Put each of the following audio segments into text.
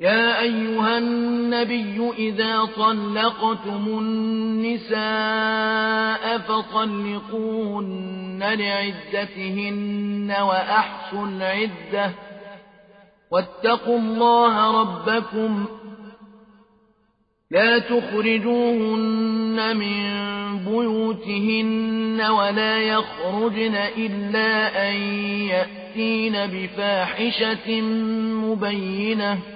يا أيها النبي إذا طلقتم النساء فطلقوهن لعدتهن وأحصوا العدة واتقوا الله ربكم. لا تخرجوهن من بيوتهن ولا يخرجن إلا أن يأتين بفاحشة مبينة.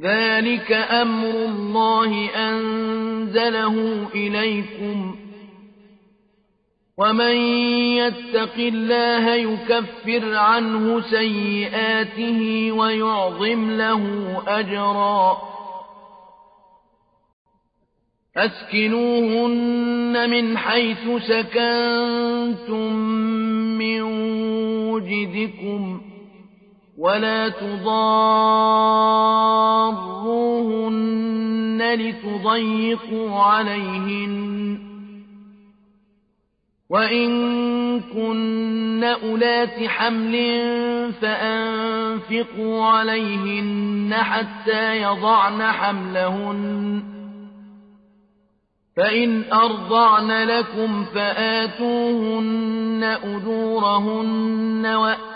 ذلك أمر الله أنزله إليكم ومن يتق الله يكفر عنه سيئاته ويعظم له أجرا أسكنوهن من حيث سكنتم من وجدكم ولا تضاروهن لتضيقوا عليهن. وإن كن أولات حمل فأنفقوا عليهن حتى يضعن حملهن. فإن أرضعن لكم فآتوهن أجورهن